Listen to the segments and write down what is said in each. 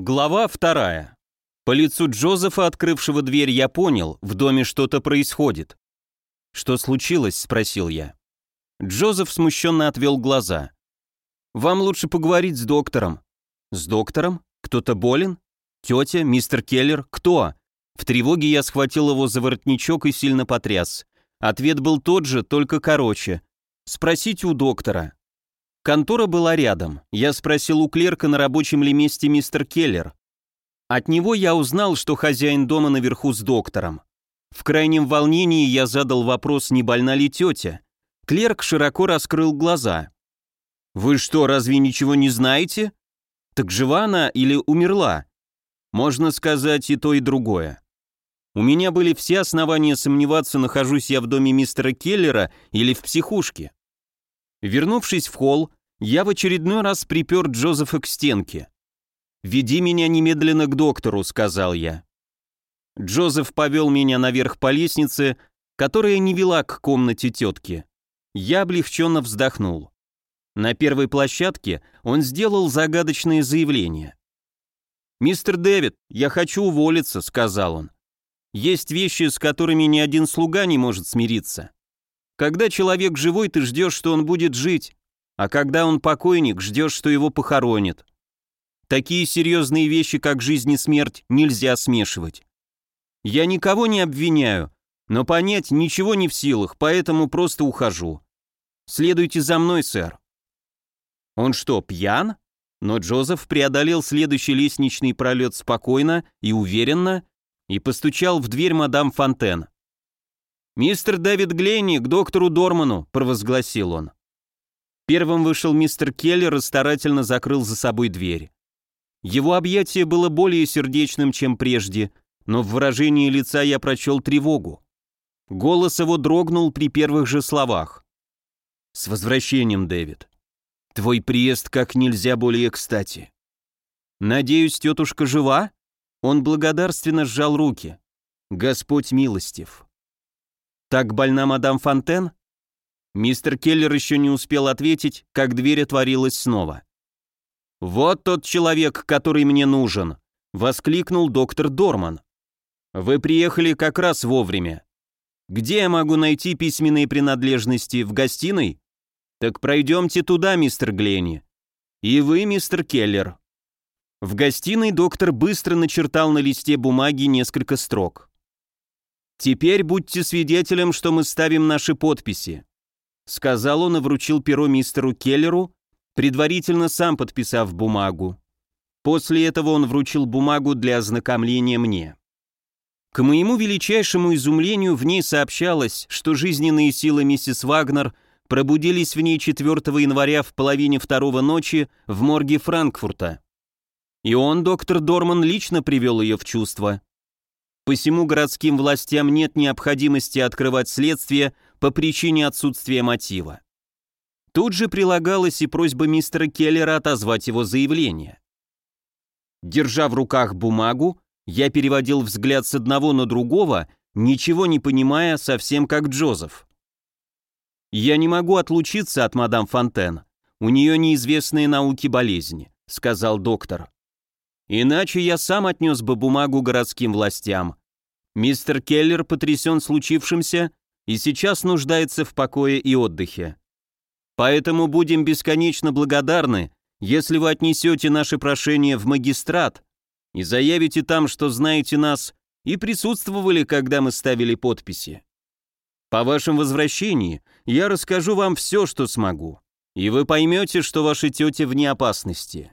Глава вторая. По лицу Джозефа, открывшего дверь, я понял, в доме что-то происходит. «Что случилось?» – спросил я. Джозеф смущенно отвел глаза. «Вам лучше поговорить с доктором». «С доктором? Кто-то болен? Тетя? Мистер Келлер? Кто?» В тревоге я схватил его за воротничок и сильно потряс. Ответ был тот же, только короче. «Спросите у доктора». Контора была рядом. Я спросил у клерка, на рабочем ли месте мистер Келлер. От него я узнал, что хозяин дома наверху с доктором. В крайнем волнении я задал вопрос, не больна ли тетя. Клерк широко раскрыл глаза. «Вы что, разве ничего не знаете? Так жива она или умерла?» «Можно сказать и то, и другое. У меня были все основания сомневаться, нахожусь я в доме мистера Келлера или в психушке. Вернувшись в холл, я в очередной раз припер Джозефа к стенке. «Веди меня немедленно к доктору», — сказал я. Джозеф повел меня наверх по лестнице, которая не вела к комнате тетки. Я облегченно вздохнул. На первой площадке он сделал загадочное заявление. «Мистер Дэвид, я хочу уволиться», — сказал он. «Есть вещи, с которыми ни один слуга не может смириться. Когда человек живой, ты ждешь, что он будет жить, а когда он покойник, ждешь, что его похоронят. Такие серьезные вещи, как жизнь и смерть, нельзя смешивать. Я никого не обвиняю, но понять ничего не в силах, поэтому просто ухожу. Следуйте за мной, сэр. Он что, пьян? Но Джозеф преодолел следующий лестничный пролет спокойно и уверенно и постучал в дверь мадам Фонтен. «Мистер Дэвид Гленни к доктору Дорману», — провозгласил он. Первым вышел мистер Келлер и старательно закрыл за собой дверь. Его объятие было более сердечным, чем прежде, но в выражении лица я прочел тревогу. Голос его дрогнул при первых же словах. «С возвращением, Дэвид. Твой приезд как нельзя более кстати. Надеюсь, тетушка жива?» Он благодарственно сжал руки. «Господь милостив». «Так больна мадам Фонтен?» Мистер Келлер еще не успел ответить, как дверь отворилась снова. «Вот тот человек, который мне нужен!» — воскликнул доктор Дорман. «Вы приехали как раз вовремя. Где я могу найти письменные принадлежности? В гостиной? Так пройдемте туда, мистер Гленни. И вы, мистер Келлер». В гостиной доктор быстро начертал на листе бумаги несколько строк. «Теперь будьте свидетелем, что мы ставим наши подписи сказал он и вручил перо мистеру Келлеру, предварительно сам подписав бумагу. После этого он вручил бумагу для ознакомления мне. К моему величайшему изумлению в ней сообщалось, что жизненные силы миссис Вагнер пробудились в ней 4 января в половине второго ночи в морге Франкфурта. И он, доктор Дорман, лично привел ее в чувство. Посему городским властям нет необходимости открывать следствие по причине отсутствия мотива. Тут же прилагалась и просьба мистера Келлера отозвать его заявление. Держа в руках бумагу, я переводил взгляд с одного на другого, ничего не понимая, совсем как Джозеф. «Я не могу отлучиться от мадам Фонтен. У нее неизвестные науки болезни», — сказал доктор. «Иначе я сам отнес бы бумагу городским властям. Мистер Келлер потрясен случившимся и сейчас нуждается в покое и отдыхе. Поэтому будем бесконечно благодарны, если вы отнесете наше прошение в магистрат и заявите там, что знаете нас и присутствовали, когда мы ставили подписи. По вашем возвращении я расскажу вам все, что смогу, и вы поймете, что ваша тетя вне опасности.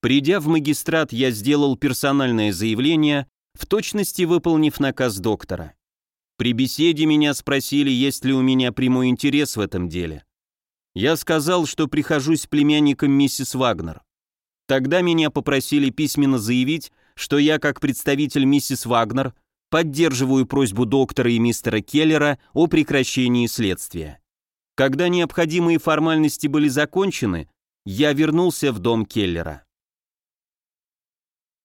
Придя в магистрат, я сделал персональное заявление, в точности выполнив наказ доктора. При беседе меня спросили, есть ли у меня прямой интерес в этом деле. Я сказал, что прихожусь племянником миссис Вагнер. Тогда меня попросили письменно заявить, что я, как представитель миссис Вагнер, поддерживаю просьбу доктора и мистера Келлера о прекращении следствия. Когда необходимые формальности были закончены, я вернулся в дом Келлера.